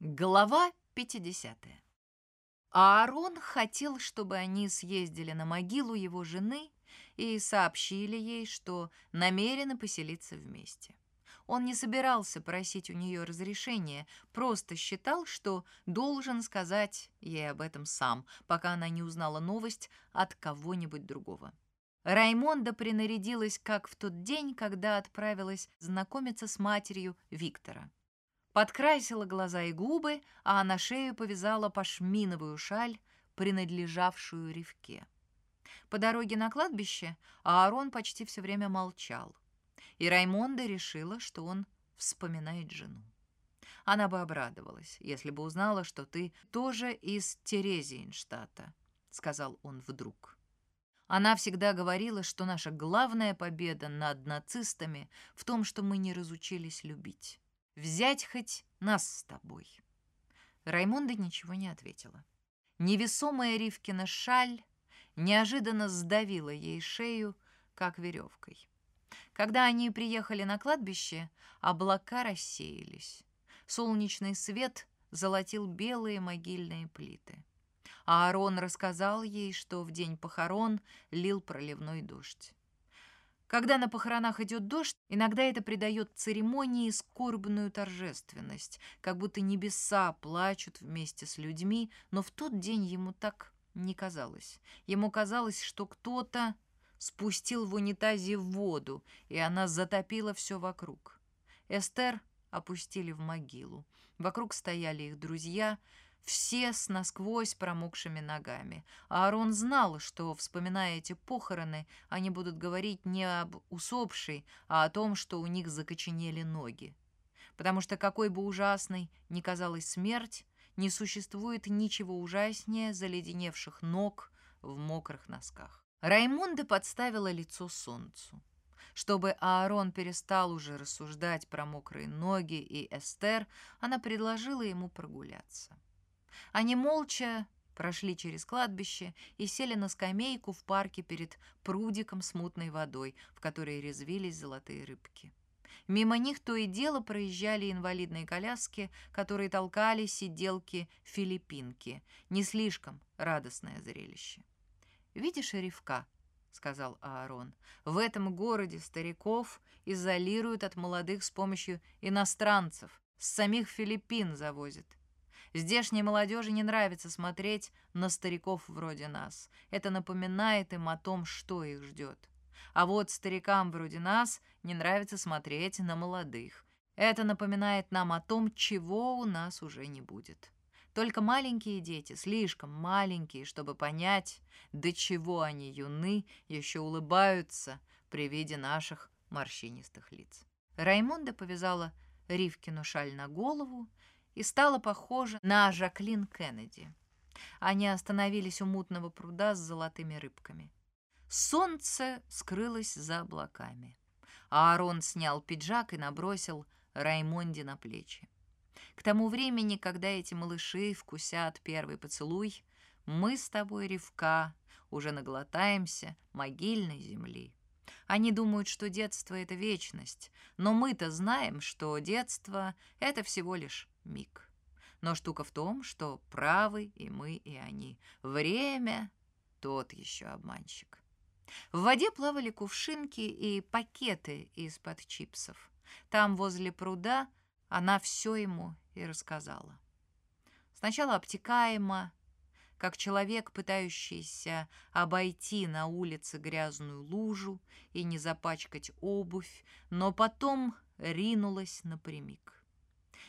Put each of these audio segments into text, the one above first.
Глава 50. Аарон хотел, чтобы они съездили на могилу его жены и сообщили ей, что намерены поселиться вместе. Он не собирался просить у нее разрешения, просто считал, что должен сказать ей об этом сам, пока она не узнала новость от кого-нибудь другого. Раймонда принарядилась, как в тот день, когда отправилась знакомиться с матерью Виктора подкрасила глаза и губы, а на шею повязала пашминовую шаль, принадлежавшую Ривке. По дороге на кладбище Аарон почти все время молчал, и Раймонда решила, что он вспоминает жену. Она бы обрадовалась, если бы узнала, что ты тоже из Терезиенштата, сказал он вдруг. Она всегда говорила, что наша главная победа над нацистами в том, что мы не разучились любить. Взять хоть нас с тобой». Раймонда ничего не ответила. Невесомая Ривкина шаль неожиданно сдавила ей шею, как веревкой. Когда они приехали на кладбище, облака рассеялись. Солнечный свет золотил белые могильные плиты. Аарон рассказал ей, что в день похорон лил проливной дождь. Когда на похоронах идет дождь, иногда это придает церемонии скорбную торжественность, как будто небеса плачут вместе с людьми, но в тот день ему так не казалось. Ему казалось, что кто-то спустил в унитазе воду, и она затопила все вокруг. Эстер опустили в могилу. Вокруг стояли их друзья — все с насквозь промокшими ногами. А Аарон знал, что, вспоминая эти похороны, они будут говорить не об усопшей, а о том, что у них закоченели ноги. Потому что какой бы ужасной ни казалась смерть, не существует ничего ужаснее заледеневших ног в мокрых носках. Раймонда подставила лицо солнцу. Чтобы Аарон перестал уже рассуждать про мокрые ноги и Эстер, она предложила ему прогуляться. Они молча прошли через кладбище и сели на скамейку в парке перед прудиком с мутной водой, в которой резвились золотые рыбки. Мимо них то и дело проезжали инвалидные коляски, которые толкали сиделки-филиппинки. Не слишком радостное зрелище. «Видишь, Ревка?» — сказал Аарон. «В этом городе стариков изолируют от молодых с помощью иностранцев. С самих Филиппин завозят. Здешней молодежи не нравится смотреть на стариков вроде нас. Это напоминает им о том, что их ждет. А вот старикам вроде нас не нравится смотреть на молодых. Это напоминает нам о том, чего у нас уже не будет. Только маленькие дети, слишком маленькие, чтобы понять, до чего они юны, еще улыбаются при виде наших морщинистых лиц. Раймонда повязала Ривкину шаль на голову и стала похожа на Жаклин Кеннеди. Они остановились у мутного пруда с золотыми рыбками. Солнце скрылось за облаками. Аарон снял пиджак и набросил Раймонде на плечи. К тому времени, когда эти малыши вкусят первый поцелуй, мы с тобой, Ревка, уже наглотаемся могильной земли. Они думают, что детство — это вечность, но мы-то знаем, что детство — это всего лишь миг. Но штука в том, что правы и мы, и они. Время — тот еще обманщик. В воде плавали кувшинки и пакеты из-под чипсов. Там, возле пруда, она все ему и рассказала. Сначала обтекаемо, как человек, пытающийся обойти на улице грязную лужу и не запачкать обувь, но потом ринулась напрямик.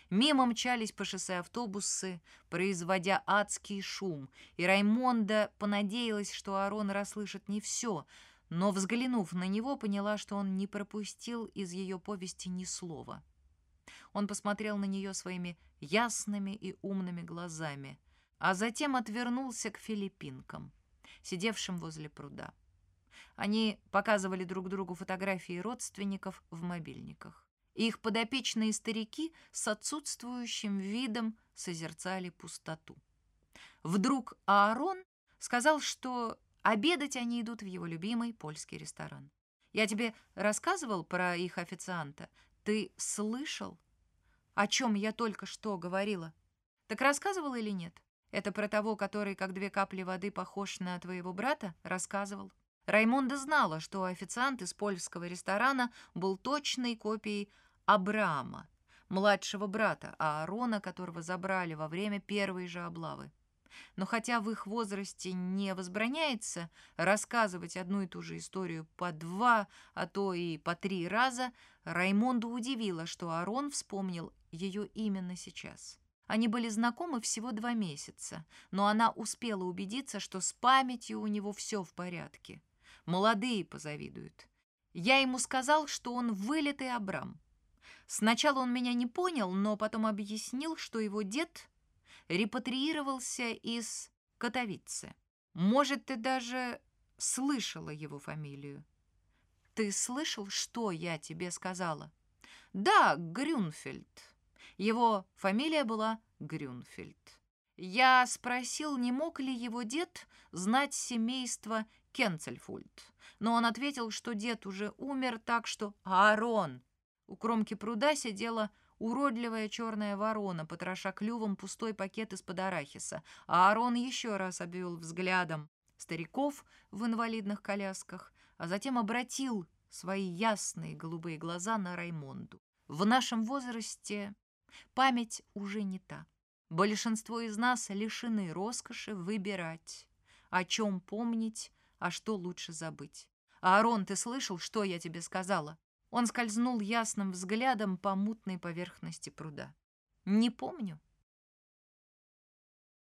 Мимо мчались по шоссе автобусы, производя адский шум, и Раймонда понадеялась, что Арон расслышит не все, но, взглянув на него, поняла, что он не пропустил из ее повести ни слова. Он посмотрел на нее своими ясными и умными глазами, а затем отвернулся к филиппинкам, сидевшим возле пруда. Они показывали друг другу фотографии родственников в мобильниках. Их подопечные старики с отсутствующим видом созерцали пустоту. Вдруг Аарон сказал, что обедать они идут в его любимый польский ресторан. «Я тебе рассказывал про их официанта. Ты слышал, о чем я только что говорила?» Так рассказывал или нет? Это про того, который, как две капли воды, похож на твоего брата? Рассказывал. Раймонда знала, что официант из польского ресторана был точной копией Абрама, младшего брата Аарона, которого забрали во время первой же облавы. Но хотя в их возрасте не возбраняется рассказывать одну и ту же историю по два, а то и по три раза, Раймонду удивило, что Арон вспомнил ее именно сейчас. Они были знакомы всего два месяца, но она успела убедиться, что с памятью у него все в порядке. Молодые позавидуют. Я ему сказал, что он вылитый Абрам. Сначала он меня не понял, но потом объяснил, что его дед репатриировался из Катовицы. Может, ты даже слышала его фамилию. Ты слышал, что я тебе сказала? Да, Грюнфельд. Его фамилия была Грюнфельд. Я спросил, не мог ли его дед знать семейство Кенцельфульд, но он ответил, что дед уже умер, так что Аарон. У кромки пруда сидела уродливая черная ворона, потроша клювом пустой пакет из-под арахиса, а Аарон еще раз обвел взглядом стариков в инвалидных колясках, а затем обратил свои ясные голубые глаза на Раймонду. В нашем возрасте Память уже не та. Большинство из нас лишены роскоши выбирать, о чем помнить, а что лучше забыть. «Аарон, ты слышал, что я тебе сказала?» Он скользнул ясным взглядом по мутной поверхности пруда. «Не помню»,